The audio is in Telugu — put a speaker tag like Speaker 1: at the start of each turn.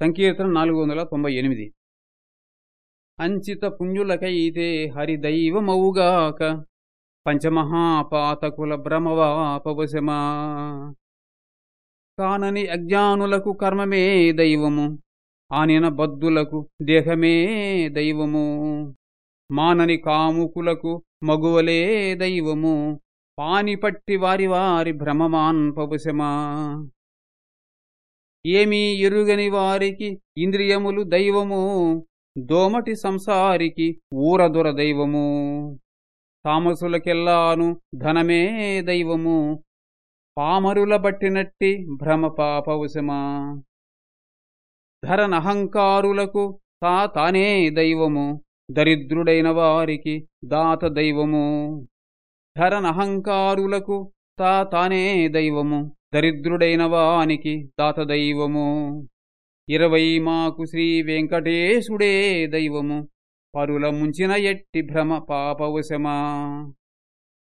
Speaker 1: సంకీర్తన నాలుగు వందల తొంభై ఎనిమిది. అంచిత పుణ్యులకైతే హరిదైవమవుగాక పంచమహాపాతకుల భ్రమవాపవశమా కానని అజ్ఞానులకు కర్మమే దైవము ఆనిన బద్దులకు దేహమే దైవము మానని కాముకులకు మగువలే దైవము పానిపట్టి వారి వారి భ్రమమాన్పవశమా ఏమీ ఎరుగని వారికి ఇంద్రియములు దైవము దోమటి సంసారికి ఊరదుర దైవము. తామసులకెల్లాను ధనమే దైవము. పామరుల బట్టినట్టి భ్రమ పాపవశమా ధరనహంకారులకు తా తానే దైవము. దరిద్రుడైన వారికి దాత దైవము. ధరనహంకారులకు తా తానే దైవము దరిద్రుడైన వానికి దాత దైవము. ఇరవై మాకు శ్రీ వెంకటేశుడే దైవము పరుల ముంచిన ఎట్టి భ్రమ పాపవశమా